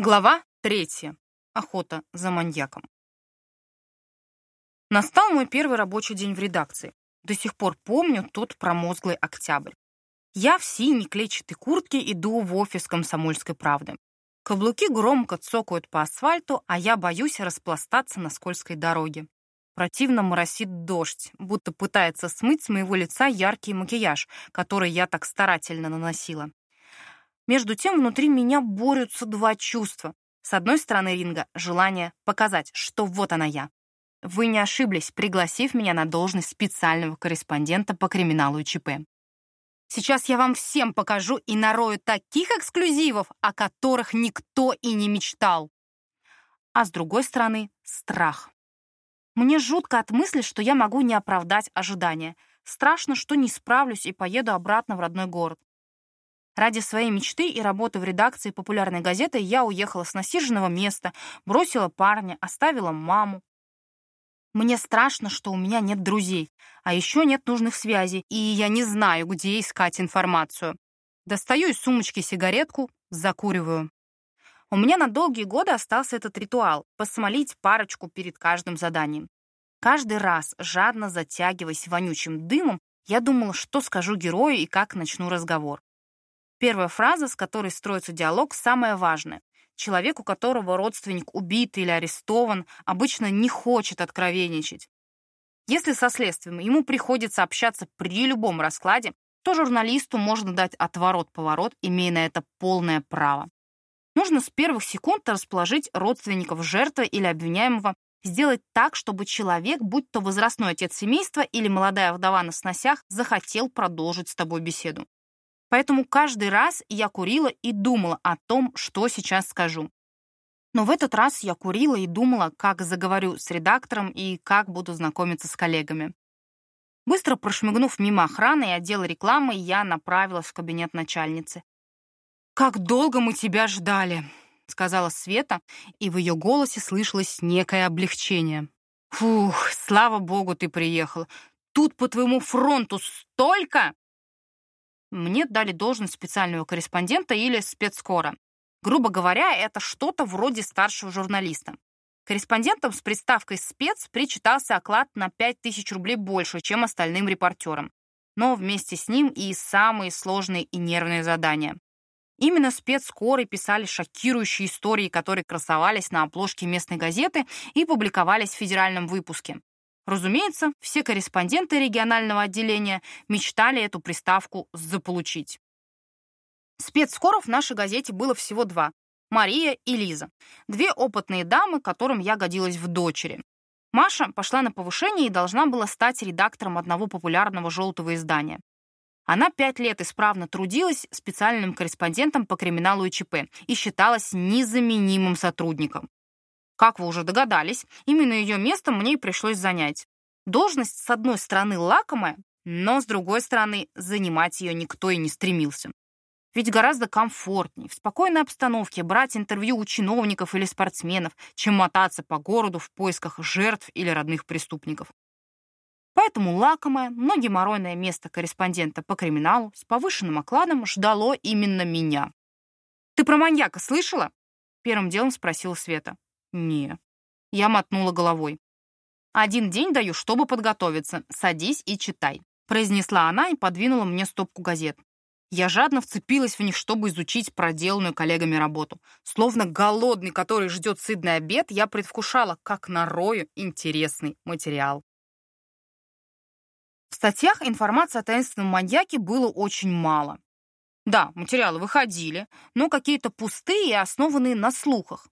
Глава третья. Охота за маньяком. Настал мой первый рабочий день в редакции. До сих пор помню тот промозглый октябрь. Я в синей клетчатой куртке иду в офис комсомольской правды. Каблуки громко цокают по асфальту, а я боюсь распластаться на скользкой дороге. Противно моросит дождь, будто пытается смыть с моего лица яркий макияж, который я так старательно наносила. Между тем внутри меня борются два чувства. С одной стороны ринга — желание показать, что вот она я. Вы не ошиблись, пригласив меня на должность специального корреспондента по криминалу ЧП. Сейчас я вам всем покажу и нарою таких эксклюзивов, о которых никто и не мечтал. А с другой стороны — страх. Мне жутко от мысли, что я могу не оправдать ожидания. Страшно, что не справлюсь и поеду обратно в родной город. Ради своей мечты и работы в редакции популярной газеты я уехала с насиженного места, бросила парня, оставила маму. Мне страшно, что у меня нет друзей, а еще нет нужных связей, и я не знаю, где искать информацию. Достаю из сумочки сигаретку, закуриваю. У меня на долгие годы остался этот ритуал — посмолить парочку перед каждым заданием. Каждый раз, жадно затягиваясь вонючим дымом, я думала, что скажу герою и как начну разговор. Первая фраза, с которой строится диалог, самая важная. Человек, у которого родственник убит или арестован, обычно не хочет откровенничать. Если со следствием ему приходится общаться при любом раскладе, то журналисту можно дать отворот-поворот, имея на это полное право. Нужно с первых секунд расположить родственников жертвы или обвиняемого, сделать так, чтобы человек, будь то возрастной отец семейства или молодая вдова на сносях, захотел продолжить с тобой беседу. Поэтому каждый раз я курила и думала о том, что сейчас скажу. Но в этот раз я курила и думала, как заговорю с редактором и как буду знакомиться с коллегами. Быстро прошмыгнув мимо охраны и отдела рекламы, я направилась в кабинет начальницы. «Как долго мы тебя ждали!» — сказала Света, и в ее голосе слышалось некое облегчение. «Фух, слава богу, ты приехала. Тут по твоему фронту столько!» Мне дали должность специального корреспондента или спецкора. Грубо говоря, это что-то вроде старшего журналиста. Корреспондентам с приставкой «спец» причитался оклад на 5000 рублей больше, чем остальным репортерам. Но вместе с ним и самые сложные и нервные задания. Именно спецскоры писали шокирующие истории, которые красовались на обложке местной газеты и публиковались в федеральном выпуске. Разумеется, все корреспонденты регионального отделения мечтали эту приставку заполучить. Спецскоров в нашей газете было всего два — Мария и Лиза. Две опытные дамы, которым я годилась в дочери. Маша пошла на повышение и должна была стать редактором одного популярного желтого издания. Она пять лет исправно трудилась специальным корреспондентом по криминалу и ЧП и считалась незаменимым сотрудником. Как вы уже догадались, именно ее место мне и пришлось занять. Должность, с одной стороны, лакомая, но, с другой стороны, занимать ее никто и не стремился. Ведь гораздо комфортнее в спокойной обстановке брать интервью у чиновников или спортсменов, чем мотаться по городу в поисках жертв или родных преступников. Поэтому лакомое, но геморройное место корреспондента по криминалу с повышенным окладом ждало именно меня. «Ты про маньяка слышала?» — первым делом спросила Света. «Не». Я мотнула головой. «Один день даю, чтобы подготовиться. Садись и читай», — произнесла она и подвинула мне стопку газет. Я жадно вцепилась в них, чтобы изучить проделанную коллегами работу. Словно голодный, который ждет сытный обед, я предвкушала, как нарою интересный материал. В статьях информации о таинственном маньяке было очень мало. Да, материалы выходили, но какие-то пустые и основанные на слухах.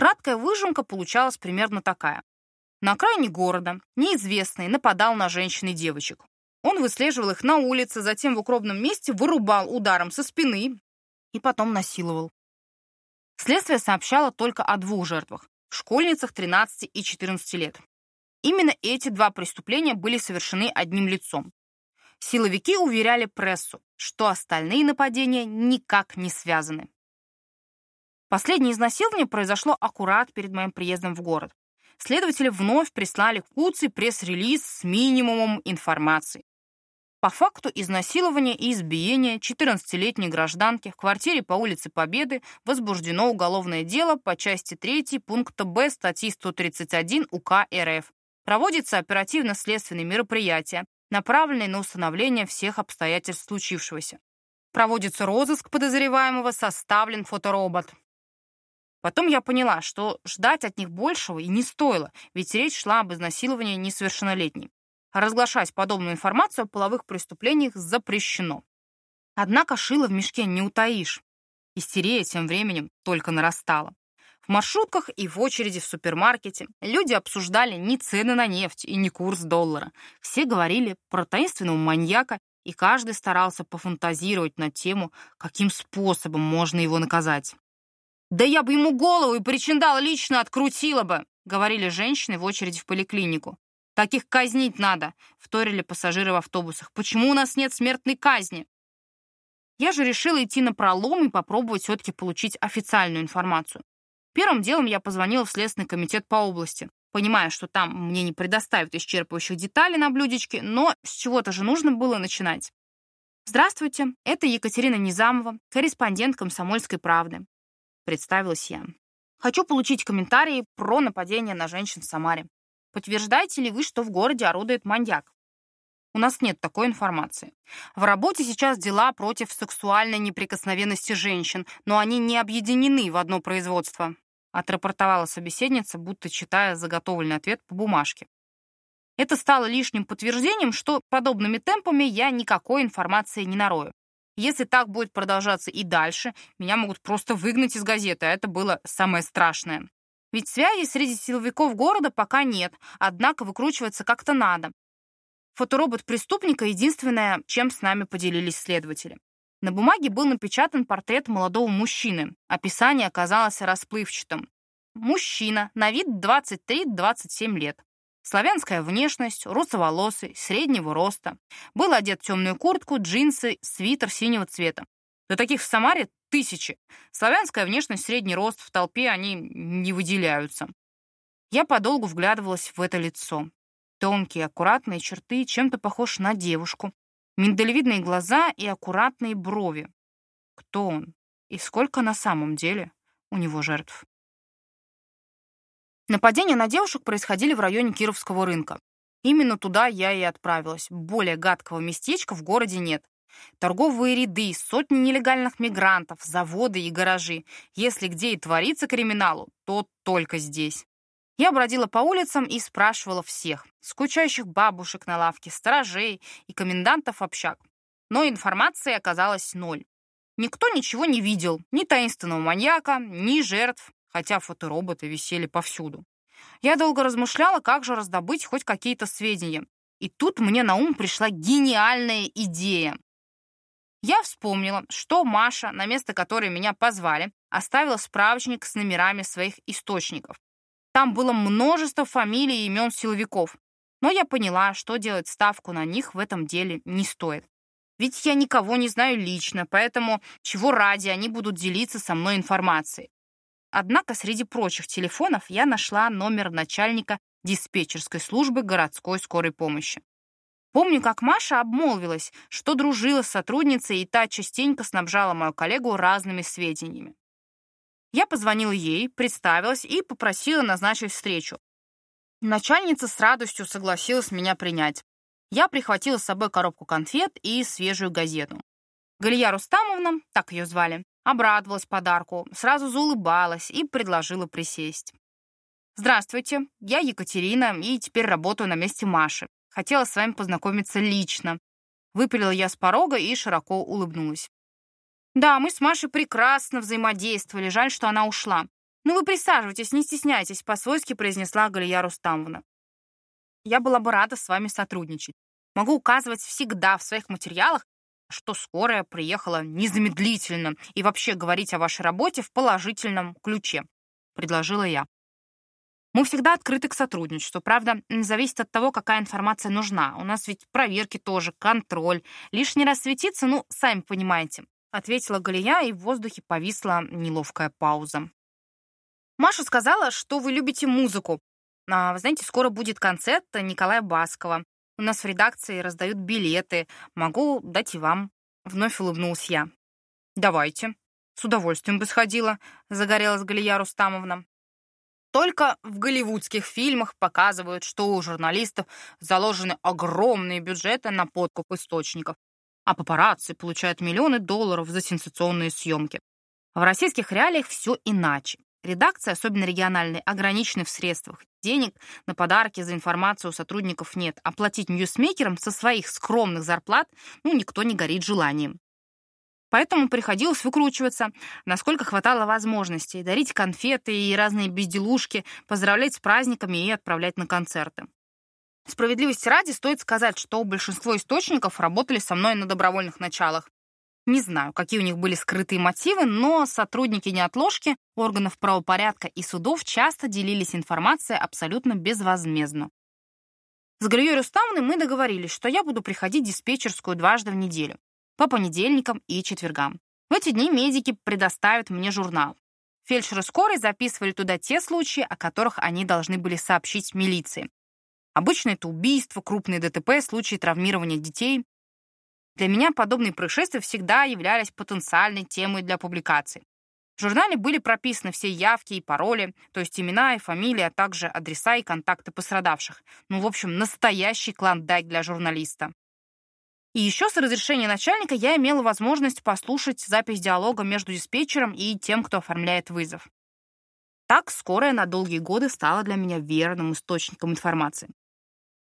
Краткая выжимка получалась примерно такая. На окраине города неизвестный нападал на женщин и девочек. Он выслеживал их на улице, затем в укромном месте вырубал ударом со спины и потом насиловал. Следствие сообщало только о двух жертвах — школьницах 13 и 14 лет. Именно эти два преступления были совершены одним лицом. Силовики уверяли прессу, что остальные нападения никак не связаны. Последнее изнасилование произошло аккурат перед моим приездом в город. Следователи вновь прислали Куци пресс-релиз с минимумом информации. По факту изнасилования и избиения 14-летней гражданки в квартире по улице Победы возбуждено уголовное дело по части 3 пункта Б статьи 131 УК РФ. Проводится оперативно-следственные мероприятия, направленные на установление всех обстоятельств случившегося. Проводится розыск подозреваемого, составлен фоторобот. Потом я поняла, что ждать от них большего и не стоило, ведь речь шла об изнасиловании несовершеннолетней. Разглашать подобную информацию о половых преступлениях запрещено. Однако шило в мешке не утаишь. Истерия тем временем только нарастала. В маршрутках и в очереди в супермаркете люди обсуждали не цены на нефть и не курс доллара. Все говорили про таинственного маньяка, и каждый старался пофантазировать на тему, каким способом можно его наказать. «Да я бы ему голову и причиндал лично открутила бы», говорили женщины в очереди в поликлинику. «Таких казнить надо», — вторили пассажиры в автобусах. «Почему у нас нет смертной казни?» Я же решила идти на пролом и попробовать все-таки получить официальную информацию. Первым делом я позвонила в Следственный комитет по области, понимая, что там мне не предоставят исчерпывающих деталей на блюдечке, но с чего-то же нужно было начинать. «Здравствуйте, это Екатерина Низамова, корреспондент «Комсомольской правды». Представилась я. Хочу получить комментарии про нападение на женщин в Самаре. Подтверждаете ли вы, что в городе орудует маньяк? У нас нет такой информации. В работе сейчас дела против сексуальной неприкосновенности женщин, но они не объединены в одно производство, отрапортовала собеседница, будто читая заготовленный ответ по бумажке. Это стало лишним подтверждением, что подобными темпами я никакой информации не нарою. Если так будет продолжаться и дальше, меня могут просто выгнать из газеты, а это было самое страшное. Ведь связи среди силовиков города пока нет, однако выкручиваться как-то надо. Фоторобот преступника — единственное, чем с нами поделились следователи. На бумаге был напечатан портрет молодого мужчины. Описание оказалось расплывчатым. Мужчина, на вид 23-27 лет. Славянская внешность, русоволосый, среднего роста. Был одет в темную куртку, джинсы, свитер синего цвета. До таких в Самаре тысячи. Славянская внешность, средний рост, в толпе они не выделяются. Я подолгу вглядывалась в это лицо. Тонкие, аккуратные черты, чем-то похож на девушку. Миндалевидные глаза и аккуратные брови. Кто он? И сколько на самом деле у него жертв? Нападения на девушек происходили в районе Кировского рынка. Именно туда я и отправилась. Более гадкого местечка в городе нет. Торговые ряды, сотни нелегальных мигрантов, заводы и гаражи. Если где и творится криминалу, то только здесь. Я бродила по улицам и спрашивала всех. Скучающих бабушек на лавке, сторожей и комендантов общак. Но информации оказалось ноль. Никто ничего не видел. Ни таинственного маньяка, ни жертв хотя фотороботы висели повсюду. Я долго размышляла, как же раздобыть хоть какие-то сведения. И тут мне на ум пришла гениальная идея. Я вспомнила, что Маша, на место которой меня позвали, оставила справочник с номерами своих источников. Там было множество фамилий и имен силовиков. Но я поняла, что делать ставку на них в этом деле не стоит. Ведь я никого не знаю лично, поэтому чего ради они будут делиться со мной информацией. Однако среди прочих телефонов я нашла номер начальника диспетчерской службы городской скорой помощи. Помню, как Маша обмолвилась, что дружила с сотрудницей, и та частенько снабжала мою коллегу разными сведениями. Я позвонила ей, представилась и попросила назначить встречу. Начальница с радостью согласилась меня принять. Я прихватила с собой коробку конфет и свежую газету. Галия Рустамовна, так ее звали, Обрадовалась подарку, сразу заулыбалась и предложила присесть. «Здравствуйте, я Екатерина и теперь работаю на месте Маши. Хотела с вами познакомиться лично». Выпалила я с порога и широко улыбнулась. «Да, мы с Машей прекрасно взаимодействовали, жаль, что она ушла. Ну вы присаживайтесь, не стесняйтесь», — по-свойски произнесла Галия Рустамовна. «Я была бы рада с вами сотрудничать. Могу указывать всегда в своих материалах что скорая приехала незамедлительно и вообще говорить о вашей работе в положительном ключе», — предложила я. Мы всегда открыты к сотрудничеству. Правда, зависит от того, какая информация нужна. У нас ведь проверки тоже, контроль. Лишний раз светиться, ну, сами понимаете. Ответила Галия, и в воздухе повисла неловкая пауза. Маша сказала, что вы любите музыку. А, вы знаете, скоро будет концерт Николая Баскова. У нас в редакции раздают билеты. Могу дать и вам». Вновь улыбнулась я. «Давайте. С удовольствием бы сходила», — загорелась Галия Рустамовна. Только в голливудских фильмах показывают, что у журналистов заложены огромные бюджеты на подкуп источников, а папарацци получают миллионы долларов за сенсационные съемки. В российских реалиях все иначе. Редакция, особенно региональные, ограничены в средствах. Денег на подарки за информацию у сотрудников нет. Оплатить ньюсмейкерам со своих скромных зарплат ну, никто не горит желанием. Поэтому приходилось выкручиваться, насколько хватало возможностей, дарить конфеты и разные безделушки, поздравлять с праздниками и отправлять на концерты. Справедливости ради стоит сказать, что большинство источников работали со мной на добровольных началах. Не знаю, какие у них были скрытые мотивы, но сотрудники неотложки, органов правопорядка и судов часто делились информацией абсолютно безвозмездно. С Галией Рустамовной мы договорились, что я буду приходить в диспетчерскую дважды в неделю по понедельникам и четвергам. В эти дни медики предоставят мне журнал. Фельдшеры скорой записывали туда те случаи, о которых они должны были сообщить милиции. Обычно это убийства, крупные ДТП, случаи травмирования детей. Для меня подобные происшествия всегда являлись потенциальной темой для публикаций. В журнале были прописаны все явки и пароли, то есть имена и фамилии, а также адреса и контакты пострадавших. Ну, в общем, настоящий клондайк для журналиста. И еще с разрешения начальника я имела возможность послушать запись диалога между диспетчером и тем, кто оформляет вызов. Так скорая на долгие годы стала для меня верным источником информации.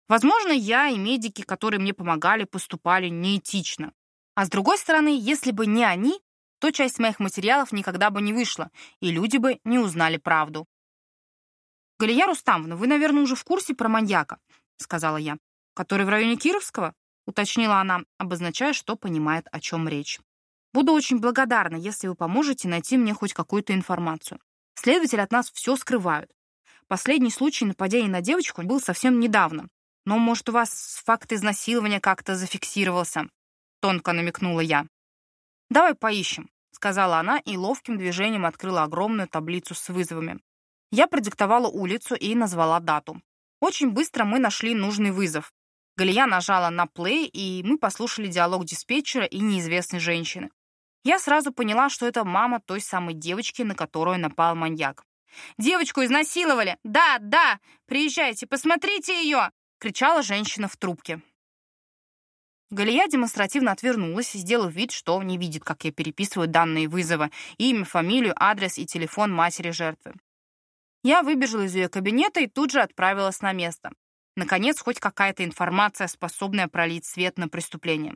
Возможно, я и медики, которые мне помогали, поступали неэтично. А с другой стороны, если бы не они, то часть моих материалов никогда бы не вышла, и люди бы не узнали правду. «Галия Рустамовна, вы, наверное, уже в курсе про маньяка», — сказала я, «который в районе Кировского?» уточнила она, обозначая, что понимает, о чем речь. Буду очень благодарна, если вы поможете найти мне хоть какую-то информацию. Следователи от нас все скрывают. Последний случай нападения на девочку был совсем недавно. Но, может, у вас факт изнасилования как-то зафиксировался?» Тонко намекнула я. «Давай поищем», — сказала она и ловким движением открыла огромную таблицу с вызовами. Я продиктовала улицу и назвала дату. Очень быстро мы нашли нужный вызов. Галия нажала на плей, и мы послушали диалог диспетчера и неизвестной женщины. Я сразу поняла, что это мама той самой девочки, на которую напал маньяк. «Девочку изнасиловали! Да, да! Приезжайте, посмотрите ее!» — кричала женщина в трубке. Галия демонстративно отвернулась, сделав вид, что не видит, как я переписываю данные вызова, имя, фамилию, адрес и телефон матери жертвы. Я выбежала из ее кабинета и тут же отправилась на место. Наконец, хоть какая-то информация, способная пролить свет на преступление.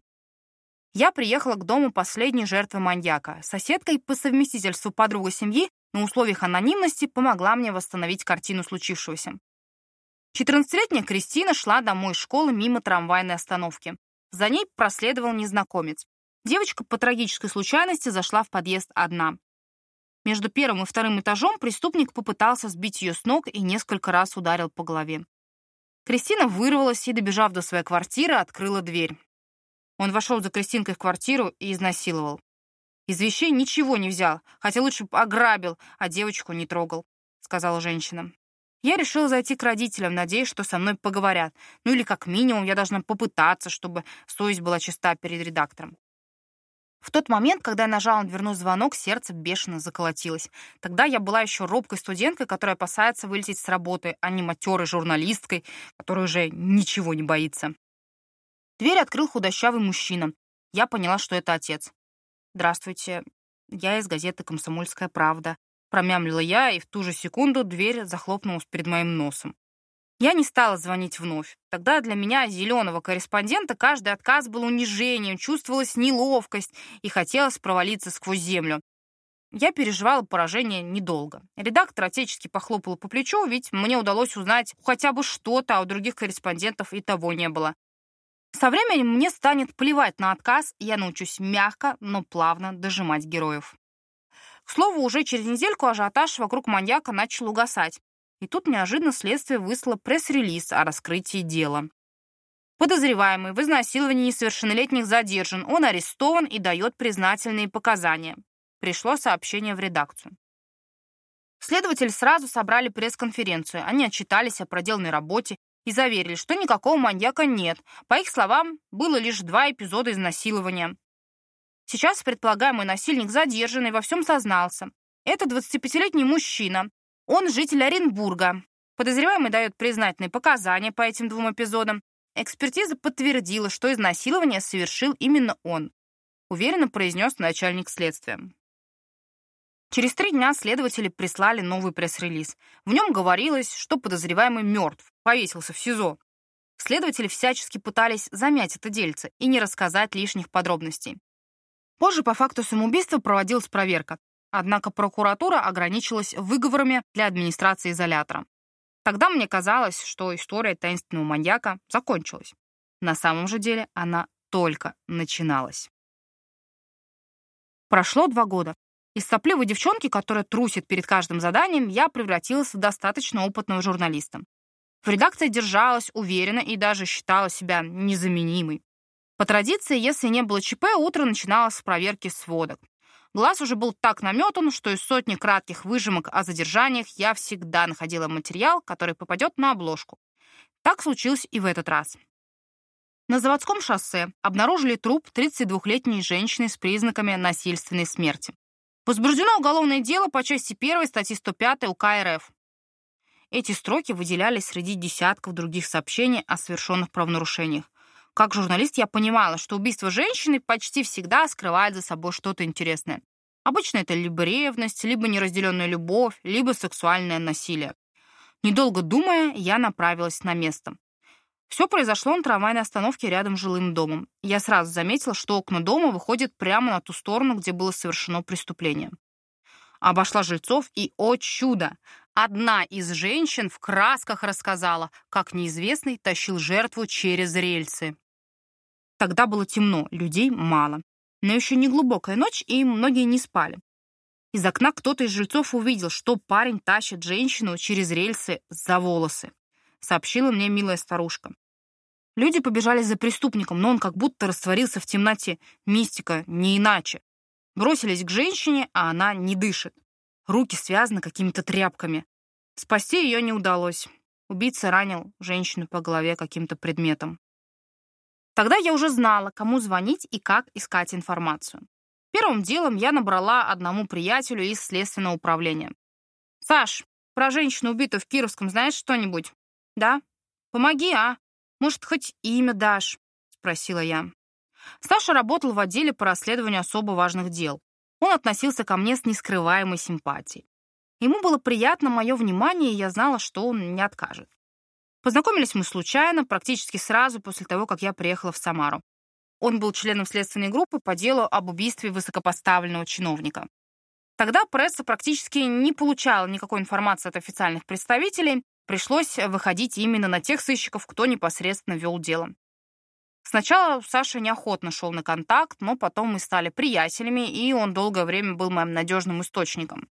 Я приехала к дому последней жертвы маньяка. Соседка и по совместительству подруга семьи на условиях анонимности помогла мне восстановить картину случившегося. 14-летняя Кристина шла домой из школы мимо трамвайной остановки. За ней проследовал незнакомец. Девочка по трагической случайности зашла в подъезд одна. Между первым и вторым этажом преступник попытался сбить ее с ног и несколько раз ударил по голове. Кристина вырвалась и, добежав до своей квартиры, открыла дверь. Он вошел за Кристинкой в квартиру и изнасиловал. Из вещей ничего не взял, хотя лучше бы ограбил, а девочку не трогал, сказала женщина. Я решила зайти к родителям, надеясь, что со мной поговорят. Ну или как минимум я должна попытаться, чтобы совесть была чиста перед редактором. В тот момент, когда я нажала на дверной звонок, сердце бешено заколотилось. Тогда я была еще робкой студенткой, которая опасается вылететь с работы, а не матерой журналисткой, которая уже ничего не боится. Дверь открыл худощавый мужчина. Я поняла, что это отец. «Здравствуйте. Я из газеты «Комсомольская правда». Промямлила я, и в ту же секунду дверь захлопнулась перед моим носом. Я не стала звонить вновь. Тогда для меня, зеленого корреспондента, каждый отказ был унижением, чувствовалась неловкость и хотелось провалиться сквозь землю. Я переживала поражение недолго. Редактор отечески похлопал по плечу, ведь мне удалось узнать хотя бы что-то, а у других корреспондентов и того не было. Со временем мне станет плевать на отказ, я научусь мягко, но плавно дожимать героев. К слову, уже через недельку ажиотаж вокруг маньяка начал угасать. И тут неожиданно следствие выслало пресс-релиз о раскрытии дела. Подозреваемый в изнасиловании несовершеннолетних задержан, он арестован и дает признательные показания. Пришло сообщение в редакцию. Следователи сразу собрали пресс-конференцию. Они отчитались о проделанной работе и заверили, что никакого маньяка нет. По их словам, было лишь два эпизода изнасилования. Сейчас предполагаемый насильник задержан и во всем сознался. Это 25-летний мужчина. Он житель Оренбурга. Подозреваемый дает признательные показания по этим двум эпизодам. Экспертиза подтвердила, что изнасилование совершил именно он. Уверенно произнес начальник следствия. Через три дня следователи прислали новый пресс-релиз. В нем говорилось, что подозреваемый мертв, повесился в СИЗО. Следователи всячески пытались замять это дельце и не рассказать лишних подробностей. Позже по факту самоубийства проводилась проверка, однако прокуратура ограничилась выговорами для администрации изолятора. Тогда мне казалось, что история таинственного маньяка закончилась. На самом же деле она только начиналась. Прошло два года. Из сопливой девчонки, которая трусит перед каждым заданием, я превратилась в достаточно опытного журналиста. В редакции держалась уверенно и даже считала себя незаменимой. По традиции, если не было ЧП, утро начиналось с проверки сводок. Глаз уже был так наметан, что из сотни кратких выжимок о задержаниях я всегда находила материал, который попадет на обложку. Так случилось и в этот раз. На заводском шоссе обнаружили труп 32-летней женщины с признаками насильственной смерти. Возбуждено уголовное дело по части 1 статьи 105 УК РФ. Эти строки выделялись среди десятков других сообщений о совершенных правонарушениях. Как журналист я понимала, что убийство женщины почти всегда скрывает за собой что-то интересное. Обычно это либо ревность, либо неразделенная любовь, либо сексуальное насилие. Недолго думая, я направилась на место. Все произошло на трамвайной остановке рядом с жилым домом. Я сразу заметила, что окна дома выходят прямо на ту сторону, где было совершено преступление. Обошла жильцов, и, о чудо, одна из женщин в красках рассказала, как неизвестный тащил жертву через рельсы. Тогда было темно, людей мало. Но еще не глубокая ночь, и многие не спали. Из окна кто-то из жильцов увидел, что парень тащит женщину через рельсы за волосы, сообщила мне милая старушка. Люди побежали за преступником, но он как будто растворился в темноте. Мистика, не иначе. Бросились к женщине, а она не дышит. Руки связаны какими-то тряпками. Спасти ее не удалось. Убийца ранил женщину по голове каким-то предметом. Тогда я уже знала, кому звонить и как искать информацию. Первым делом я набрала одному приятелю из следственного управления. «Саш, про женщину, убитую в Кировском, знаешь что-нибудь?» «Да». «Помоги, а? «Может, хоть имя дашь?» — спросила я. Саша работал в отделе по расследованию особо важных дел. Он относился ко мне с нескрываемой симпатией. Ему было приятно мое внимание, и я знала, что он не откажет. Познакомились мы случайно, практически сразу после того, как я приехала в Самару. Он был членом следственной группы по делу об убийстве высокопоставленного чиновника. Тогда пресса практически не получала никакой информации от официальных представителей, Пришлось выходить именно на тех сыщиков, кто непосредственно вел дело. Сначала Саша неохотно шел на контакт, но потом мы стали приятелями, и он долгое время был моим надежным источником.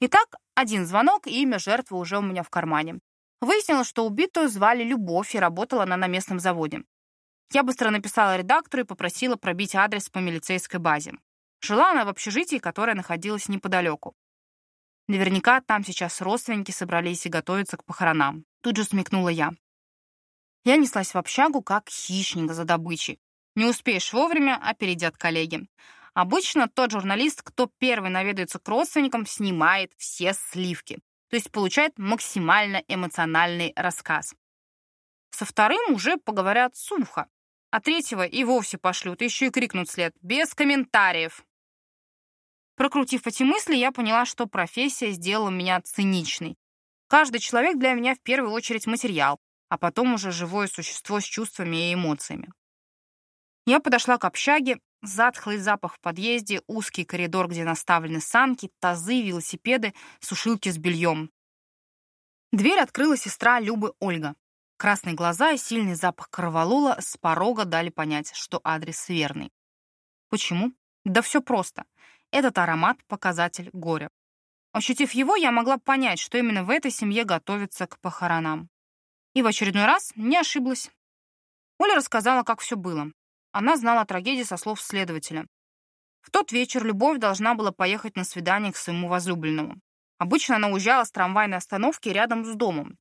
Итак, один звонок, и имя жертвы уже у меня в кармане. Выяснилось, что убитую звали Любовь, и работала она на местном заводе. Я быстро написала редактору и попросила пробить адрес по милицейской базе. Жила она в общежитии, которое находилось неподалеку. Наверняка там сейчас родственники собрались и готовятся к похоронам. Тут же смекнула я. Я неслась в общагу, как хищник за добычей. Не успеешь вовремя, опередят коллеги. Обычно тот журналист, кто первый наведается к родственникам, снимает все сливки. То есть получает максимально эмоциональный рассказ. Со вторым уже поговорят сухо. А третьего и вовсе пошлют, еще и крикнут след. Без комментариев. Прокрутив эти мысли, я поняла, что профессия сделала меня циничной. Каждый человек для меня в первую очередь материал, а потом уже живое существо с чувствами и эмоциями. Я подошла к общаге, затхлый запах в подъезде, узкий коридор, где наставлены санки, тазы, велосипеды, сушилки с бельем. Дверь открыла сестра Любы Ольга. Красные глаза и сильный запах корвалола с порога дали понять, что адрес верный. Почему? Да все просто. Этот аромат — показатель горя. Ощутив его, я могла понять, что именно в этой семье готовится к похоронам. И в очередной раз не ошиблась. Оля рассказала, как все было. Она знала о трагедии со слов следователя. В тот вечер Любовь должна была поехать на свидание к своему возлюбленному. Обычно она уезжала с трамвайной остановки рядом с домом.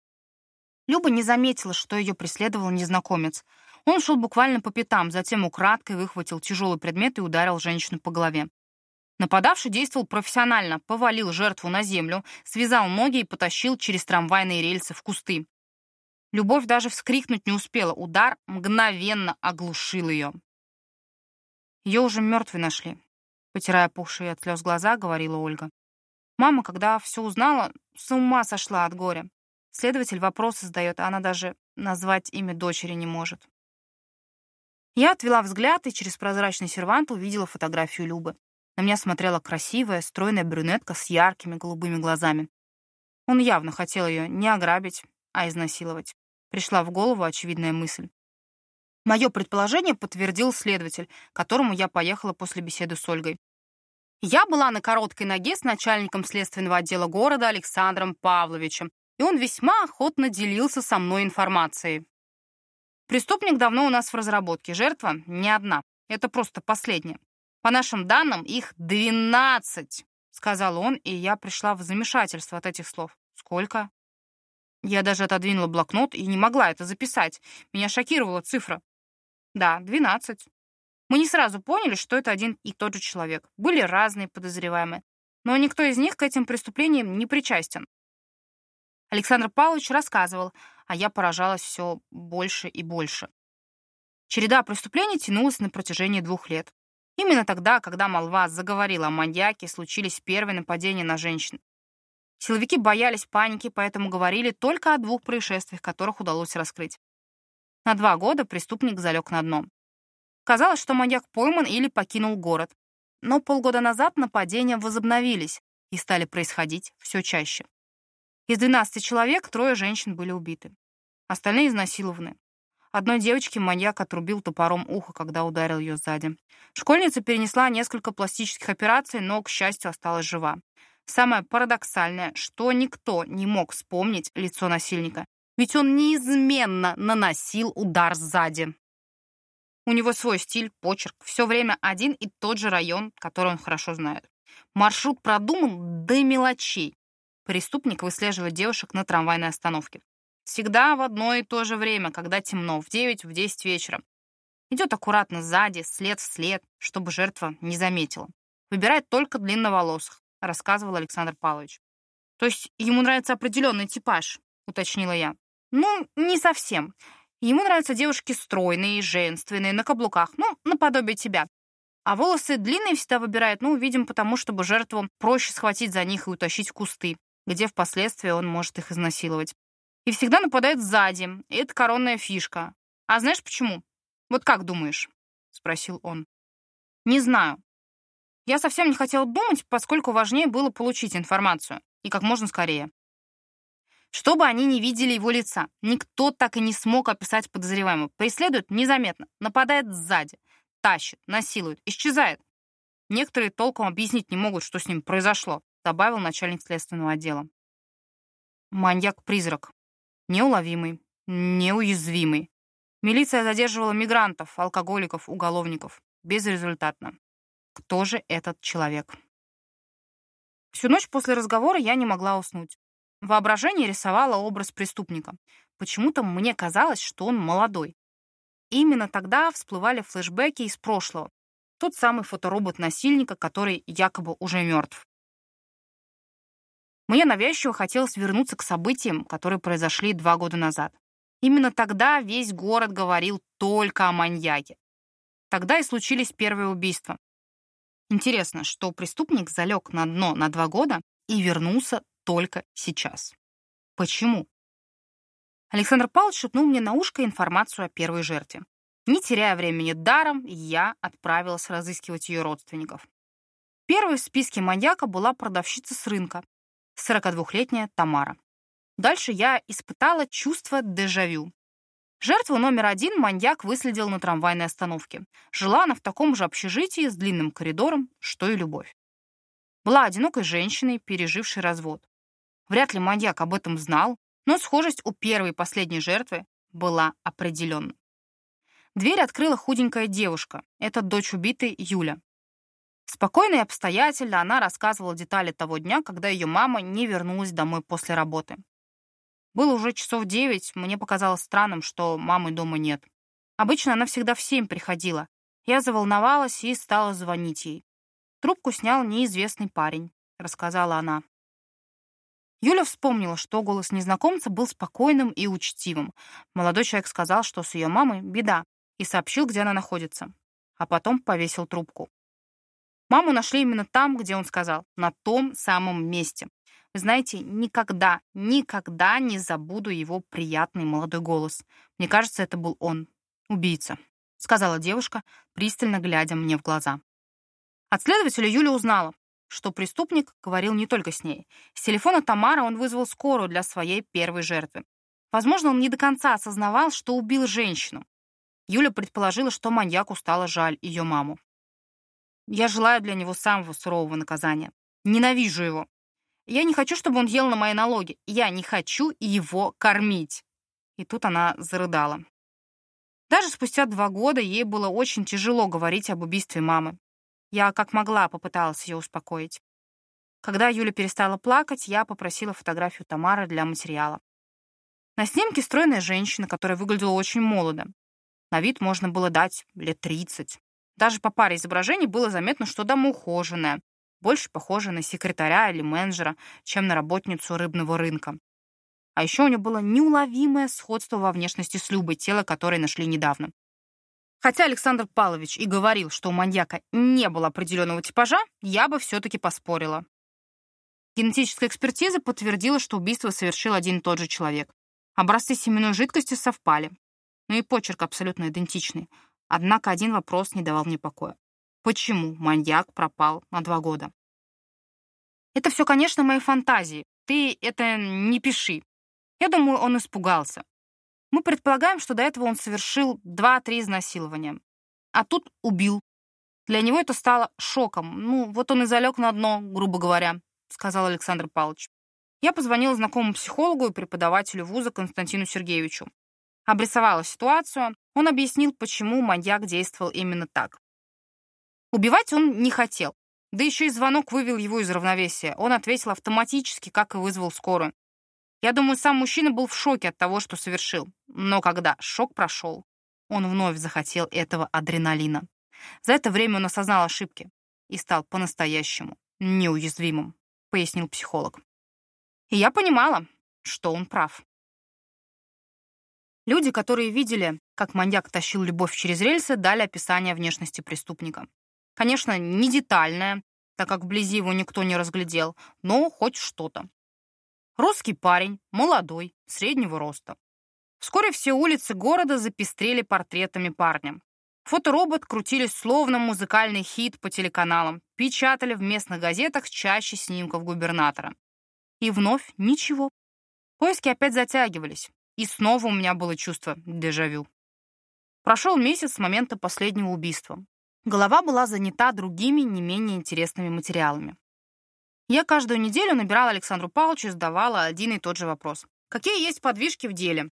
Люба не заметила, что ее преследовал незнакомец. Он шел буквально по пятам, затем украдкой выхватил тяжелый предмет и ударил женщину по голове. Нападавший действовал профессионально, повалил жертву на землю, связал ноги и потащил через трамвайные рельсы в кусты. Любовь даже вскрикнуть не успела, удар мгновенно оглушил ее. Ее уже мертвой нашли, потирая пухшие от слез глаза, говорила Ольга. Мама, когда все узнала, с ума сошла от горя. Следователь вопросы задает, а она даже назвать имя дочери не может. Я отвела взгляд и через прозрачный сервант увидела фотографию Любы. На меня смотрела красивая, стройная брюнетка с яркими голубыми глазами. Он явно хотел ее не ограбить, а изнасиловать. Пришла в голову очевидная мысль. Мое предположение подтвердил следователь, которому я поехала после беседы с Ольгой. Я была на короткой ноге с начальником следственного отдела города Александром Павловичем, и он весьма охотно делился со мной информацией. Преступник давно у нас в разработке. Жертва не одна. Это просто последняя. По нашим данным, их 12, сказал он, и я пришла в замешательство от этих слов. Сколько? Я даже отодвинула блокнот и не могла это записать. Меня шокировала цифра. Да, 12. Мы не сразу поняли, что это один и тот же человек. Были разные подозреваемые, но никто из них к этим преступлениям не причастен. Александр Павлович рассказывал, а я поражалась все больше и больше. Череда преступлений тянулась на протяжении двух лет. Именно тогда, когда молва заговорила о маньяке, случились первые нападения на женщин. Силовики боялись паники, поэтому говорили только о двух происшествиях, которых удалось раскрыть. На два года преступник залег на дно. Казалось, что маньяк пойман или покинул город. Но полгода назад нападения возобновились и стали происходить все чаще. Из 12 человек трое женщин были убиты. Остальные изнасилованы. Одной девочке маньяк отрубил топором ухо, когда ударил ее сзади. Школьница перенесла несколько пластических операций, но, к счастью, осталась жива. Самое парадоксальное, что никто не мог вспомнить лицо насильника, ведь он неизменно наносил удар сзади. У него свой стиль, почерк, все время один и тот же район, который он хорошо знает. Маршрут продуман до мелочей. Преступник выслеживает девушек на трамвайной остановке. Всегда в одно и то же время, когда темно, в 9, в 10 вечера. Идет аккуратно сзади, след в след, чтобы жертва не заметила. Выбирает только длинноволосых, рассказывал Александр Павлович. То есть ему нравится определенный типаж, уточнила я. Ну, не совсем. Ему нравятся девушки стройные, женственные, на каблуках, ну, наподобие тебя. А волосы длинные всегда выбирает, ну, видимо, потому, чтобы жертву проще схватить за них и утащить в кусты где впоследствии он может их изнасиловать. И всегда нападает сзади. Это коронная фишка. А знаешь почему? Вот как думаешь? Спросил он. Не знаю. Я совсем не хотел думать, поскольку важнее было получить информацию. И как можно скорее. Чтобы они не видели его лица. Никто так и не смог описать подозреваемого. Преследует незаметно, нападает сзади, тащит, насилует, исчезает. Некоторые толком объяснить не могут, что с ним произошло добавил начальник следственного отдела. Маньяк-призрак. Неуловимый, неуязвимый. Милиция задерживала мигрантов, алкоголиков, уголовников. Безрезультатно. Кто же этот человек? Всю ночь после разговора я не могла уснуть. Воображение рисовало образ преступника. Почему-то мне казалось, что он молодой. Именно тогда всплывали флешбеки из прошлого. Тот самый фоторобот насильника, который якобы уже мертв. Мне навязчиво хотелось вернуться к событиям, которые произошли два года назад. Именно тогда весь город говорил только о маньяке. Тогда и случились первые убийства. Интересно, что преступник залег на дно на два года и вернулся только сейчас. Почему? Александр Павлович шепнул мне на ушко информацию о первой жертве. Не теряя времени даром, я отправилась разыскивать ее родственников. Первой в списке маньяка была продавщица с рынка, 42-летняя Тамара. Дальше я испытала чувство дежавю. Жертву номер один маньяк выследил на трамвайной остановке. Жила она в таком же общежитии с длинным коридором, что и любовь. Была одинокой женщиной, пережившей развод. Вряд ли маньяк об этом знал, но схожесть у первой и последней жертвы была определенна. Дверь открыла худенькая девушка. Это дочь убитой Юля. Спокойно и обстоятельно она рассказывала детали того дня, когда ее мама не вернулась домой после работы. Было уже часов девять, мне показалось странным, что мамы дома нет. Обычно она всегда в семь приходила. Я заволновалась и стала звонить ей. Трубку снял неизвестный парень, рассказала она. Юля вспомнила, что голос незнакомца был спокойным и учтивым. Молодой человек сказал, что с ее мамой беда, и сообщил, где она находится. А потом повесил трубку. Маму нашли именно там, где он сказал, на том самом месте. Знаете, никогда, никогда не забуду его приятный молодой голос. Мне кажется, это был он, убийца, сказала девушка, пристально глядя мне в глаза. От следователя Юля узнала, что преступник говорил не только с ней. С телефона Тамара он вызвал скорую для своей первой жертвы. Возможно, он не до конца осознавал, что убил женщину. Юля предположила, что маньяку стало жаль ее маму. «Я желаю для него самого сурового наказания. Ненавижу его. Я не хочу, чтобы он ел на мои налоги. Я не хочу его кормить. И тут она зарыдала. Даже спустя два года ей было очень тяжело говорить об убийстве мамы. Я как могла попыталась ее успокоить. Когда Юля перестала плакать, я попросила фотографию Тамары для материала. На снимке стройная женщина, которая выглядела очень молодо. На вид можно было дать лет 30. Даже по паре изображений было заметно, что дама ухоженная, больше похожа на секретаря или менеджера, чем на работницу рыбного рынка. А еще у нее было неуловимое сходство во внешности с Любой, тело которой нашли недавно. Хотя Александр Павлович и говорил, что у маньяка не было определенного типажа, я бы все-таки поспорила. Генетическая экспертиза подтвердила, что убийство совершил один и тот же человек. Образцы семенной жидкости совпали. Ну и почерк абсолютно идентичный. Однако один вопрос не давал мне покоя. Почему маньяк пропал на два года? Это все, конечно, мои фантазии. Ты это не пиши. Я думаю, он испугался. Мы предполагаем, что до этого он совершил два-три изнасилования. А тут убил. Для него это стало шоком. Ну, вот он и залег на дно, грубо говоря, сказал Александр Павлович. Я позвонила знакомому психологу и преподавателю вуза Константину Сергеевичу. Обрисовала ситуацию. Он объяснил, почему маньяк действовал именно так. Убивать он не хотел. Да еще и звонок вывел его из равновесия. Он ответил автоматически, как и вызвал скорую. Я думаю, сам мужчина был в шоке от того, что совершил. Но когда шок прошел, он вновь захотел этого адреналина. За это время он осознал ошибки и стал по-настоящему неуязвимым, пояснил психолог. И я понимала, что он прав. Люди, которые видели, как маньяк тащил любовь через рельсы, дали описание внешности преступника. Конечно, не детальное, так как вблизи его никто не разглядел, но хоть что-то. Русский парень, молодой, среднего роста. Вскоре все улицы города запестрели портретами парня. Фоторобот крутили словно музыкальный хит по телеканалам, печатали в местных газетах чаще снимков губернатора. И вновь ничего. Поиски опять затягивались, и снова у меня было чувство дежавю. Прошел месяц с момента последнего убийства. Голова была занята другими, не менее интересными материалами. Я каждую неделю набирала Александру Павловичу и задавала один и тот же вопрос. Какие есть подвижки в деле?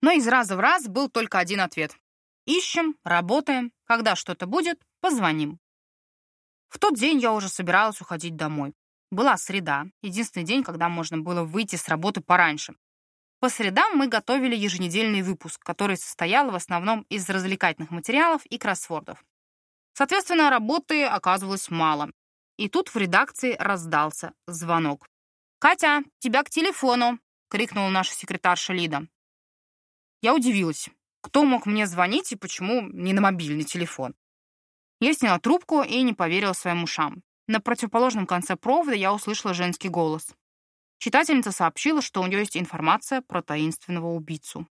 Но из раза в раз был только один ответ. Ищем, работаем, когда что-то будет, позвоним. В тот день я уже собиралась уходить домой. Была среда, единственный день, когда можно было выйти с работы пораньше. По средам мы готовили еженедельный выпуск, который состоял в основном из развлекательных материалов и кроссвордов. Соответственно, работы оказывалось мало. И тут в редакции раздался звонок. «Катя, тебя к телефону!» — крикнула наша секретарша Лида. Я удивилась. Кто мог мне звонить и почему не на мобильный телефон? Я сняла трубку и не поверила своим ушам. На противоположном конце провода я услышала женский голос. Читательница сообщила, что у нее есть информация про таинственного убийцу.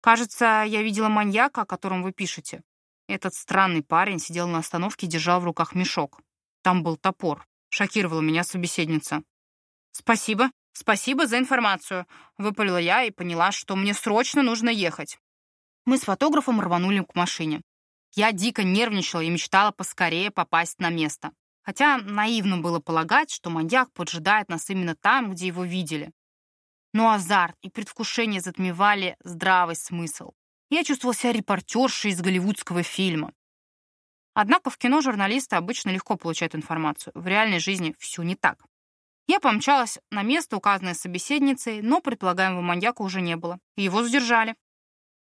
«Кажется, я видела маньяка, о котором вы пишете. Этот странный парень сидел на остановке держал в руках мешок. Там был топор. Шокировала меня собеседница. «Спасибо, спасибо за информацию», — выпалила я и поняла, что мне срочно нужно ехать. Мы с фотографом рванули к машине. Я дико нервничала и мечтала поскорее попасть на место. Хотя наивно было полагать, что маньяк поджидает нас именно там, где его видели. Но азарт и предвкушение затмевали здравый смысл. Я чувствовал себя репортершей из голливудского фильма. Однако в кино журналисты обычно легко получают информацию. В реальной жизни все не так. Я помчалась на место, указанное собеседницей, но предполагаемого маньяка уже не было. Его задержали.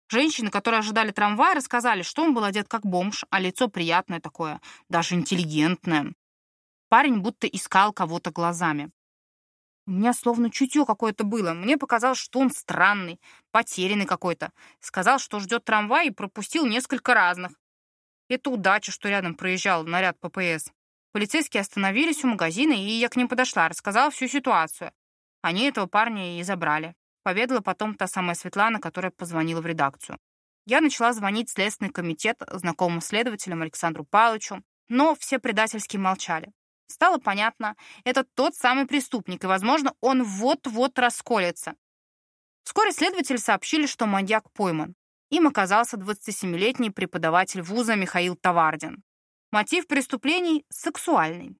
Женщины, которые ожидали трамвая, рассказали, что он был одет как бомж, а лицо приятное такое, даже интеллигентное. Парень будто искал кого-то глазами. У меня словно чутье какое-то было. Мне показалось, что он странный, потерянный какой-то. Сказал, что ждет трамвай и пропустил несколько разных. Это удача, что рядом проезжал наряд ППС. Полицейские остановились у магазина, и я к ним подошла, рассказала всю ситуацию. Они этого парня и забрали. Поведала потом та самая Светлана, которая позвонила в редакцию. Я начала звонить в Следственный комитет знакомым следователям Александру Павловичу, но все предательски молчали. Стало понятно, это тот самый преступник, и, возможно, он вот-вот расколется. Вскоре следователи сообщили, что маньяк пойман. Им оказался 27-летний преподаватель вуза Михаил Тавардин. Мотив преступлений — сексуальный.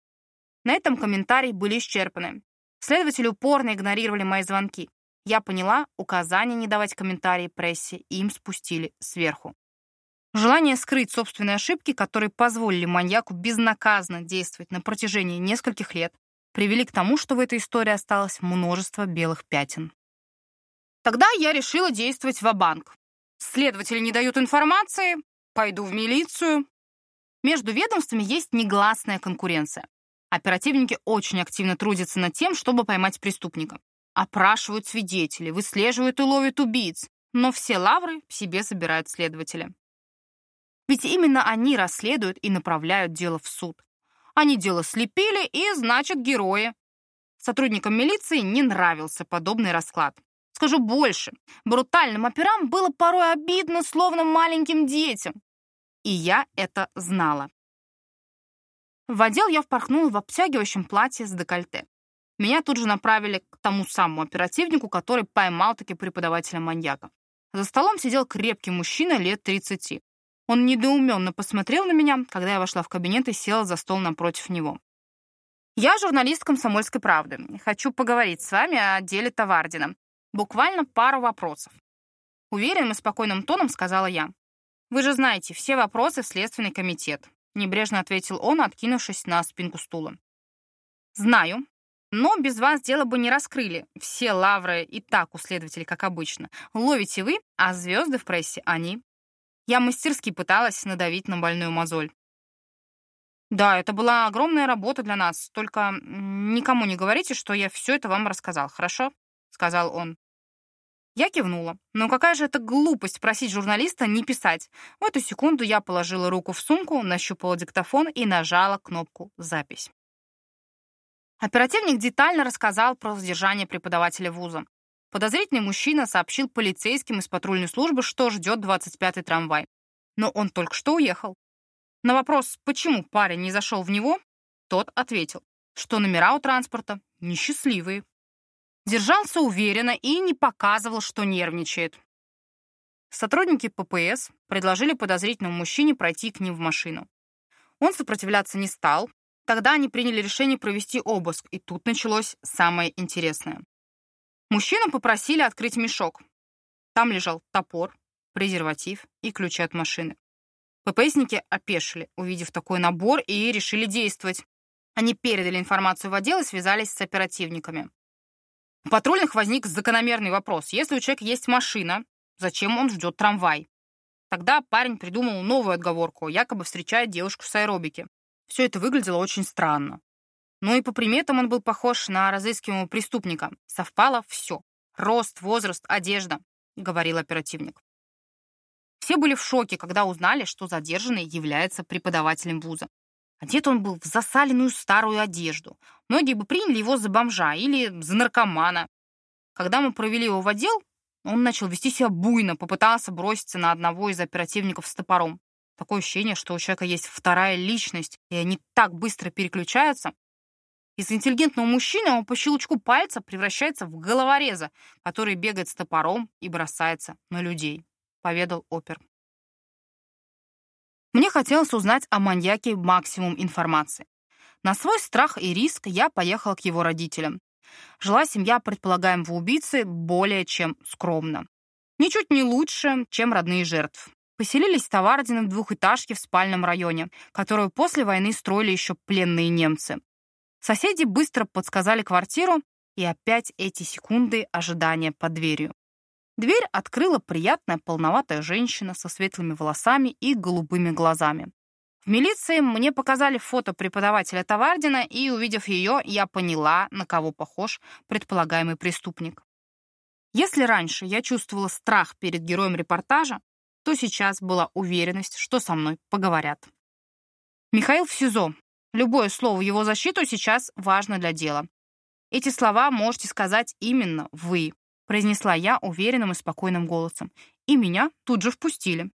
На этом комментарии были исчерпаны. Следователи упорно игнорировали мои звонки. Я поняла, указание не давать комментарии прессе им спустили сверху. Желание скрыть собственные ошибки, которые позволили маньяку безнаказанно действовать на протяжении нескольких лет, привели к тому, что в этой истории осталось множество белых пятен. Тогда я решила действовать в банк Следователи не дают информации, пойду в милицию, между ведомствами есть негласная конкуренция. Оперативники очень активно трудятся над тем, чтобы поймать преступника. Опрашивают свидетелей, выслеживают и ловят убийц, но все лавры себе забирают следователи. Ведь именно они расследуют и направляют дело в суд. Они дело слепили и, значит, герои. Сотрудникам милиции не нравился подобный расклад. Скажу больше, брутальным операм было порой обидно, словно маленьким детям. И я это знала. В отдел я впорхнула в обтягивающем платье с декольте. Меня тут же направили к тому самому оперативнику, который поймал таки преподавателя-маньяка. За столом сидел крепкий мужчина лет 30. Он недоуменно посмотрел на меня, когда я вошла в кабинет и села за стол напротив него. «Я журналист «Комсомольской правды». Хочу поговорить с вами о деле Тавардина. Буквально пару вопросов». Уверенным и спокойным тоном сказала я. «Вы же знаете, все вопросы в Следственный комитет», — небрежно ответил он, откинувшись на спинку стула. «Знаю, но без вас дело бы не раскрыли. Все лавры и так у следователей, как обычно. Ловите вы, а звезды в прессе — они. Я мастерски пыталась надавить на больную мозоль. Да, это была огромная работа для нас, только никому не говорите, что я все это вам рассказал, хорошо?» — сказал он. Я кивнула. Но какая же это глупость просить журналиста не писать. В эту секунду я положила руку в сумку, нащупала диктофон и нажала кнопку «Запись». Оперативник детально рассказал про задержание преподавателя вуза. Подозрительный мужчина сообщил полицейским из патрульной службы, что ждет 25-й трамвай. Но он только что уехал. На вопрос, почему парень не зашел в него, тот ответил, что номера у транспорта несчастливые. Держался уверенно и не показывал, что нервничает. Сотрудники ППС предложили подозрительному мужчине пройти к ним в машину. Он сопротивляться не стал. Тогда они приняли решение провести обыск, и тут началось самое интересное. Мужчину попросили открыть мешок. Там лежал топор, презерватив и ключи от машины. ППСники опешили, увидев такой набор, и решили действовать. Они передали информацию в отдел и связались с оперативниками. У патрульных возник закономерный вопрос. Если у человека есть машина, зачем он ждет трамвай? Тогда парень придумал новую отговорку, якобы встречает девушку с аэробики. Все это выглядело очень странно. Ну и по приметам он был похож на разыскиваемого преступника. Совпало все. Рост, возраст, одежда, говорил оперативник. Все были в шоке, когда узнали, что задержанный является преподавателем вуза. Одет он был в засаленную старую одежду. Многие бы приняли его за бомжа или за наркомана. Когда мы провели его в отдел, он начал вести себя буйно, попытался броситься на одного из оперативников с топором. Такое ощущение, что у человека есть вторая личность, и они так быстро переключаются. Из интеллигентного мужчины он по щелчку пальца превращается в головореза, который бегает с топором и бросается на людей, поведал опер. Мне хотелось узнать о маньяке максимум информации. На свой страх и риск я поехала к его родителям. Жила семья предполагаемого убийцы более чем скромно. Ничуть не лучше, чем родные жертв. Поселились в Тавардино в двухэтажке в спальном районе, которую после войны строили еще пленные немцы. Соседи быстро подсказали квартиру, и опять эти секунды ожидания под дверью. Дверь открыла приятная полноватая женщина со светлыми волосами и голубыми глазами. В милиции мне показали фото преподавателя Тавардина, и, увидев ее, я поняла, на кого похож предполагаемый преступник. Если раньше я чувствовала страх перед героем репортажа, то сейчас была уверенность, что со мной поговорят. Михаил в СИЗО. Любое слово в его защиту сейчас важно для дела. Эти слова можете сказать именно вы, произнесла я уверенным и спокойным голосом. И меня тут же впустили.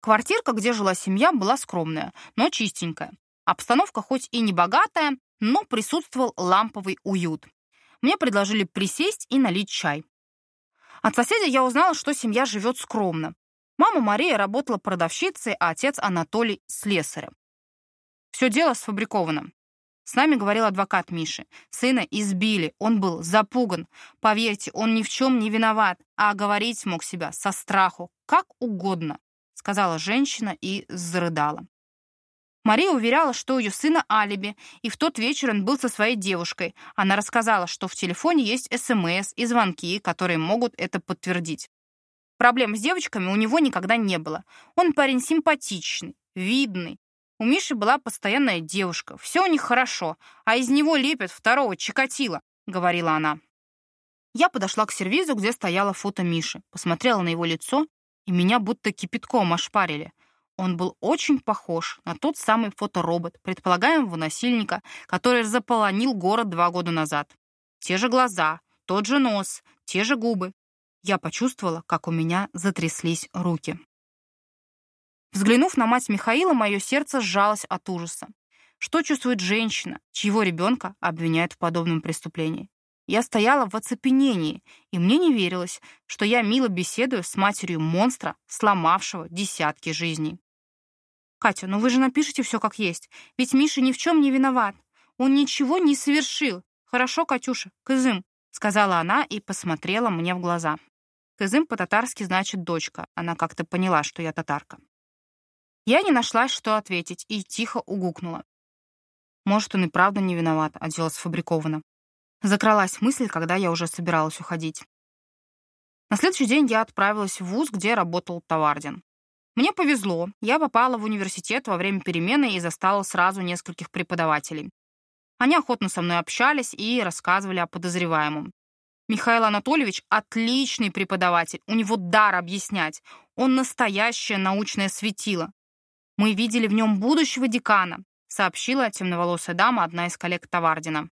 Квартирка, где жила семья, была скромная, но чистенькая. Обстановка хоть и не богатая, но присутствовал ламповый уют. Мне предложили присесть и налить чай. От соседей я узнала, что семья живет скромно. Мама Мария работала продавщицей, а отец Анатолий — слесарем. Все дело сфабриковано. С нами говорил адвокат Миши. Сына избили, он был запуган. Поверьте, он ни в чем не виноват, а говорить мог себя со страху, как угодно сказала женщина и зарыдала. Мария уверяла, что у ее сына алиби, и в тот вечер он был со своей девушкой. Она рассказала, что в телефоне есть СМС и звонки, которые могут это подтвердить. Проблем с девочками у него никогда не было. Он парень симпатичный, видный. У Миши была постоянная девушка. Все у них хорошо, а из него лепят второго Чикатила, говорила она. Я подошла к сервизу, где стояло фото Миши, посмотрела на его лицо и меня будто кипятком ошпарили. Он был очень похож на тот самый фоторобот, предполагаемого насильника, который заполонил город два года назад. Те же глаза, тот же нос, те же губы. Я почувствовала, как у меня затряслись руки. Взглянув на мать Михаила, мое сердце сжалось от ужаса. Что чувствует женщина, чьего ребенка обвиняют в подобном преступлении? Я стояла в оцепенении, и мне не верилось, что я мило беседую с матерью монстра, сломавшего десятки жизней. «Катя, ну вы же напишите все как есть, ведь Миша ни в чем не виноват. Он ничего не совершил. Хорошо, Катюша, кызым», — сказала она и посмотрела мне в глаза. Кызым по-татарски значит «дочка». Она как-то поняла, что я татарка. Я не нашла, что ответить, и тихо угукнула. Может, он и правда не виноват, а дело сфабриковано. Закралась мысль, когда я уже собиралась уходить. На следующий день я отправилась в вуз, где работал Тавардин. Мне повезло, я попала в университет во время перемены и застала сразу нескольких преподавателей. Они охотно со мной общались и рассказывали о подозреваемом. Михаил Анатольевич — отличный преподаватель, у него дар объяснять. Он настоящее научное светило. Мы видели в нем будущего декана, сообщила темноволосая дама, одна из коллег Тавардина.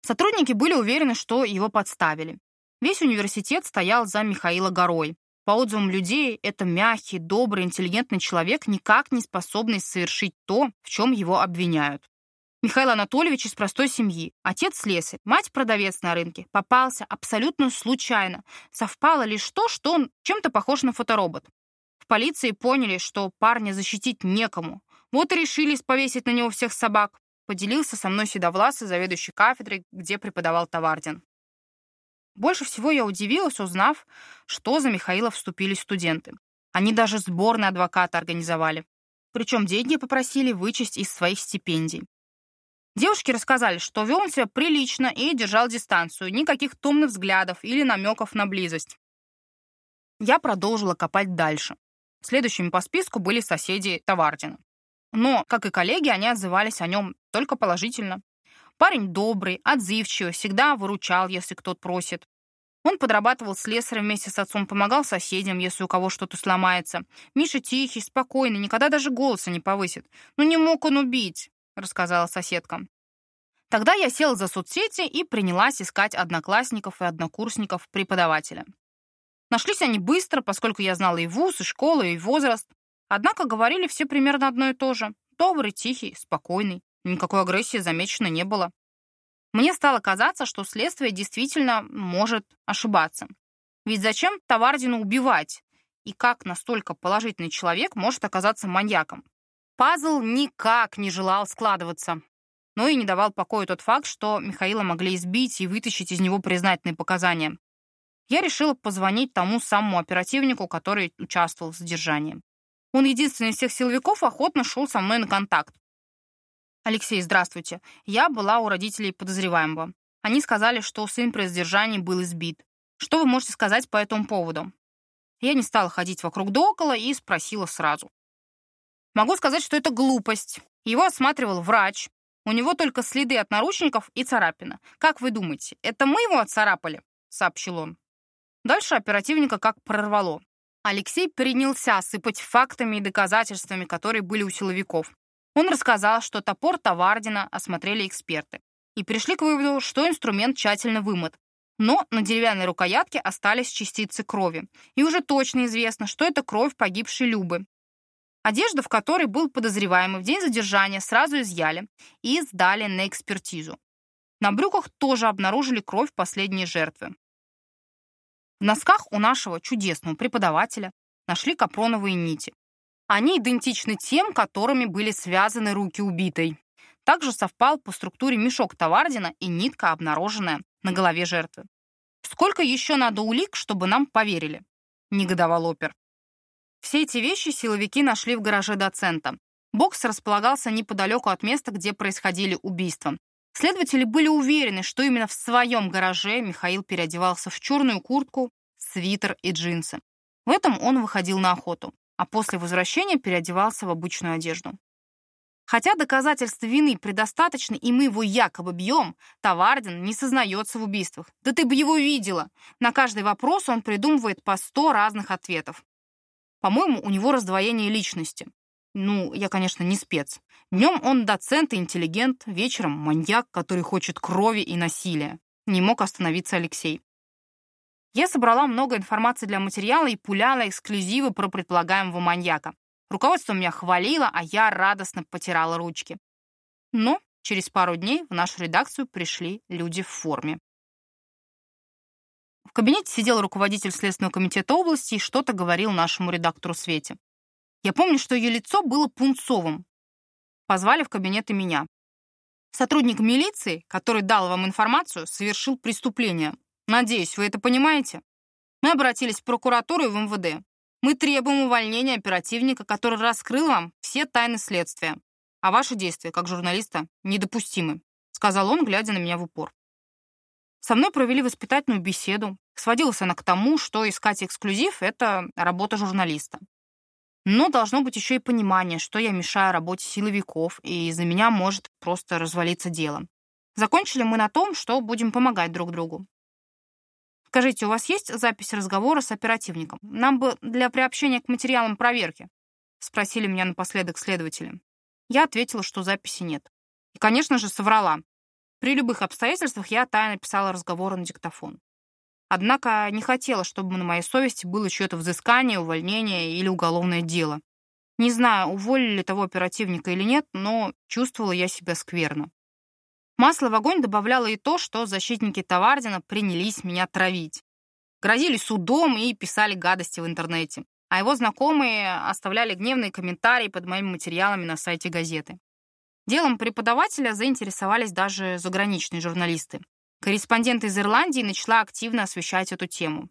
Сотрудники были уверены, что его подставили. Весь университет стоял за Михаила горой. По отзывам людей, это мягкий, добрый, интеллигентный человек, никак не способный совершить то, в чем его обвиняют. Михаил Анатольевич из простой семьи, отец слесарь, мать продавец на рынке, попался абсолютно случайно. Совпало лишь то, что он чем-то похож на фоторобот. Полиции поняли, что парня защитить некому. Вот и решились повесить на него всех собак поделился со мной седовласый заведующий кафедрой, где преподавал Тавардин. Больше всего я удивилась, узнав, что за Михаила вступили студенты. Они даже сборный адвоката организовали. Причем деньги попросили вычесть из своих стипендий. Девушки рассказали, что вел он себя прилично и держал дистанцию, никаких томных взглядов или намеков на близость. Я продолжила копать дальше. Следующими по списку были соседи Тавардина. Но, как и коллеги, они отзывались о нем только положительно. Парень добрый, отзывчивый, всегда выручал, если кто-то просит. Он подрабатывал слесарем вместе с отцом, помогал соседям, если у кого что-то сломается. Миша тихий, спокойный, никогда даже голоса не повысит. «Ну не мог он убить», — рассказала соседка. Тогда я села за соцсети и принялась искать одноклассников и однокурсников преподавателя. Нашлись они быстро, поскольку я знала и вуз, и школу, и возраст. Однако говорили все примерно одно и то же. Добрый, тихий, спокойный. Никакой агрессии замечено не было. Мне стало казаться, что следствие действительно может ошибаться. Ведь зачем Тавардину убивать? И как настолько положительный человек может оказаться маньяком? Пазл никак не желал складываться. Но и не давал покоя тот факт, что Михаила могли избить и вытащить из него признательные показания. Я решила позвонить тому самому оперативнику, который участвовал в задержании. Он единственный из всех силовиков охотно шел со мной на контакт. Алексей, здравствуйте. Я была у родителей подозреваемого. Они сказали, что сын при задержании был избит. Что вы можете сказать по этому поводу? Я не стала ходить вокруг да около и спросила сразу. Могу сказать, что это глупость. Его осматривал врач. У него только следы от наручников и царапина. Как вы думаете, это мы его отцарапали? Сообщил он. Дальше оперативника как прорвало. Алексей принялся сыпать фактами и доказательствами, которые были у силовиков. Он рассказал, что топор Тавардина осмотрели эксперты и пришли к выводу, что инструмент тщательно вымыт. Но на деревянной рукоятке остались частицы крови. И уже точно известно, что это кровь погибшей Любы. Одежда, в которой был подозреваемый в день задержания, сразу изъяли и сдали на экспертизу. На брюках тоже обнаружили кровь последней жертвы. В носках у нашего чудесного преподавателя нашли капроновые нити. Они идентичны тем, которыми были связаны руки убитой. Также совпал по структуре мешок Тавардина и нитка, обнаруженная на голове жертвы. «Сколько еще надо улик, чтобы нам поверили?» — негодовал опер. Все эти вещи силовики нашли в гараже доцента. Бокс располагался неподалеку от места, где происходили убийства. Следователи были уверены, что именно в своем гараже Михаил переодевался в черную куртку, свитер и джинсы. В этом он выходил на охоту а после возвращения переодевался в обычную одежду. Хотя доказательств вины предостаточно, и мы его якобы бьем, Тавардин не сознается в убийствах. Да ты бы его видела! На каждый вопрос он придумывает по сто разных ответов. По-моему, у него раздвоение личности. Ну, я, конечно, не спец. Днем он доцент и интеллигент, вечером маньяк, который хочет крови и насилия. Не мог остановиться Алексей. Я собрала много информации для материала и пуляла эксклюзивы про предполагаемого маньяка. Руководство меня хвалило, а я радостно потирала ручки. Но через пару дней в нашу редакцию пришли люди в форме. В кабинете сидел руководитель Следственного комитета области и что-то говорил нашему редактору Свете. Я помню, что ее лицо было пунцовым. Позвали в кабинет и меня. Сотрудник милиции, который дал вам информацию, совершил преступление, Надеюсь, вы это понимаете? Мы обратились в прокуратуру и в МВД. Мы требуем увольнения оперативника, который раскрыл вам все тайны следствия. А ваши действия, как журналиста, недопустимы», — сказал он, глядя на меня в упор. Со мной провели воспитательную беседу. Сводилась она к тому, что искать эксклюзив — это работа журналиста. Но должно быть еще и понимание, что я мешаю работе силовиков, и из-за меня может просто развалиться дело. Закончили мы на том, что будем помогать друг другу. Скажите, у вас есть запись разговора с оперативником? Нам бы для приобщения к материалам проверки. Спросили меня напоследок следователи. Я ответила, что записи нет. И, конечно же, соврала. При любых обстоятельствах я тайно писала разговоры на диктофон. Однако не хотела, чтобы на моей совести было чье-то взыскание, увольнение или уголовное дело. Не знаю, уволили ли того оперативника или нет, но чувствовала я себя скверно. Масло в огонь добавляло и то, что защитники Тавардина принялись меня травить. Грозили судом и писали гадости в интернете. А его знакомые оставляли гневные комментарии под моими материалами на сайте газеты. Делом преподавателя заинтересовались даже заграничные журналисты. Корреспондент из Ирландии начала активно освещать эту тему.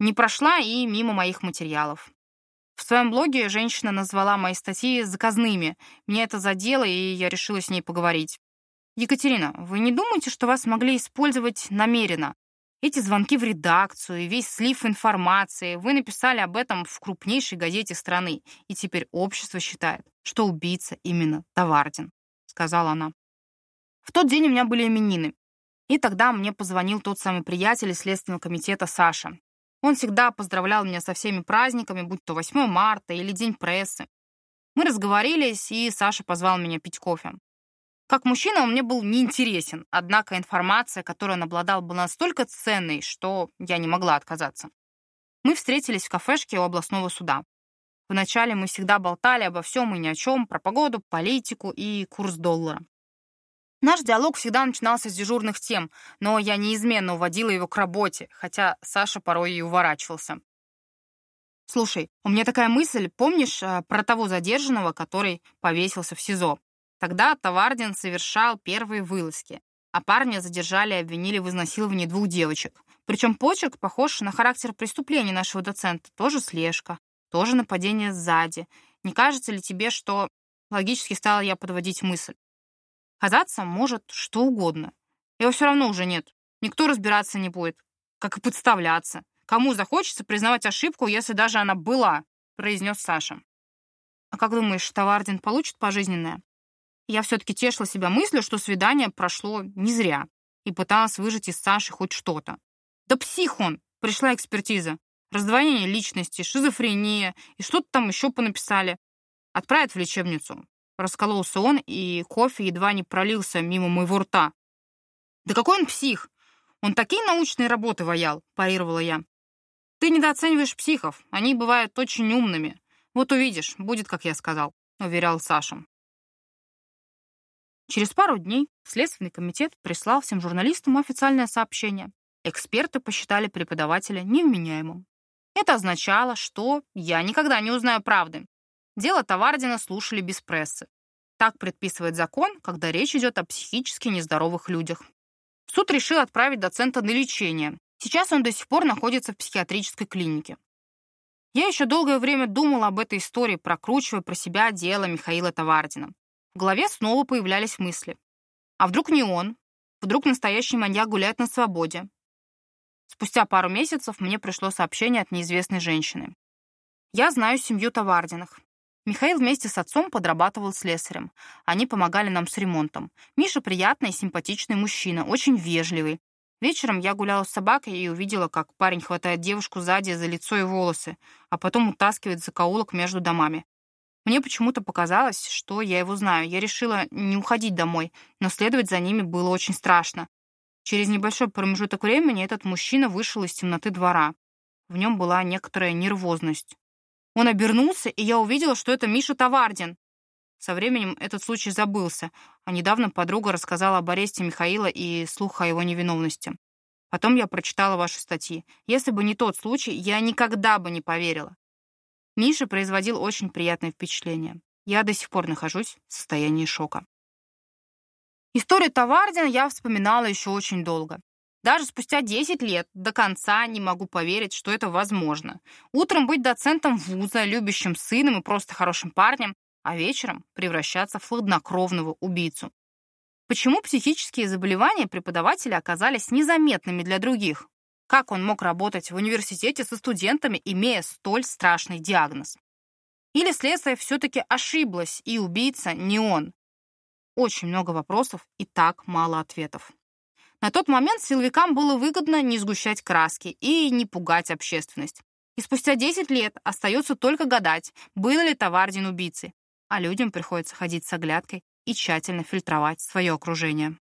Не прошла и мимо моих материалов. В своем блоге женщина назвала мои статьи заказными. Мне это задело, и я решила с ней поговорить. Екатерина, вы не думаете, что вас могли использовать намеренно? Эти звонки в редакцию и весь слив информации, вы написали об этом в крупнейшей газете страны, и теперь общество считает, что убийца именно Тавардин, сказала она. В тот день у меня были именины, и тогда мне позвонил тот самый приятель из Следственного комитета Саша. Он всегда поздравлял меня со всеми праздниками, будь то 8 марта или День прессы. Мы разговорились, и Саша позвал меня пить кофе. Как мужчина он мне был неинтересен, однако информация, которой он обладал, была настолько ценной, что я не могла отказаться. Мы встретились в кафешке у областного суда. Вначале мы всегда болтали обо всем и ни о чем, про погоду, политику и курс доллара. Наш диалог всегда начинался с дежурных тем, но я неизменно уводила его к работе, хотя Саша порой и уворачивался. «Слушай, у меня такая мысль, помнишь э, про того задержанного, который повесился в СИЗО?» Тогда Тавардин совершал первые вылазки, а парня задержали и обвинили в изнасиловании двух девочек. Причем почерк похож на характер преступления нашего доцента. Тоже слежка, тоже нападение сзади. Не кажется ли тебе, что Логически стала я подводить мысль. Казаться может что угодно. Его все равно уже нет. Никто разбираться не будет, как и подставляться. Кому захочется признавать ошибку, если даже она была, произнес Саша. А как думаешь, Тавардин получит пожизненное? Я все-таки тешила себя мыслью, что свидание прошло не зря и пыталась выжать из Саши хоть что-то. Да псих он! Пришла экспертиза. Раздвоение личности, шизофрения и что-то там еще понаписали. Отправят в лечебницу. Раскололся он, и кофе едва не пролился мимо моего рта. «Да какой он псих! Он такие научные работы ваял!» – парировала я. «Ты недооцениваешь психов. Они бывают очень умными. Вот увидишь, будет, как я сказал», – уверял Саша. Через пару дней Следственный комитет прислал всем журналистам официальное сообщение. Эксперты посчитали преподавателя невменяемым. Это означало, что я никогда не узнаю правды. Дело Тавардина слушали без прессы. Так предписывает закон, когда речь идет о психически нездоровых людях. Суд решил отправить доцента на лечение. Сейчас он до сих пор находится в психиатрической клинике. Я еще долгое время думала об этой истории, прокручивая про себя дело Михаила Тавардина. В голове снова появлялись мысли. А вдруг не он? Вдруг настоящий маньяк гуляет на свободе? Спустя пару месяцев мне пришло сообщение от неизвестной женщины. Я знаю семью Тавардиных. Михаил вместе с отцом подрабатывал слесарем. Они помогали нам с ремонтом. Миша приятный симпатичный мужчина, очень вежливый. Вечером я гуляла с собакой и увидела, как парень хватает девушку сзади за лицо и волосы, а потом утаскивает за каулок между домами. Мне почему-то показалось, что я его знаю. Я решила не уходить домой, но следовать за ними было очень страшно. Через небольшой промежуток времени этот мужчина вышел из темноты двора. В нем была некоторая нервозность. Он обернулся, и я увидела, что это Миша Тавардин. Со временем этот случай забылся, а недавно подруга рассказала об аресте Михаила и слух о его невиновности. Потом я прочитала ваши статьи. Если бы не тот случай, я никогда бы не поверила. Миша производил очень приятное впечатление. Я до сих пор нахожусь в состоянии шока. Историю Тавардина я вспоминала еще очень долго. Даже спустя 10 лет до конца не могу поверить, что это возможно. Утром быть доцентом вуза, любящим сыном и просто хорошим парнем, а вечером превращаться в хладнокровного убийцу. Почему психические заболевания преподавателя оказались незаметными для других? Как он мог работать в университете со студентами, имея столь страшный диагноз? Или следствие все-таки ошиблось, и убийца не он? Очень много вопросов и так мало ответов. На тот момент силовикам было выгодно не сгущать краски и не пугать общественность. И спустя 10 лет остается только гадать, был ли Тавардин убийцей. А людям приходится ходить с оглядкой и тщательно фильтровать свое окружение.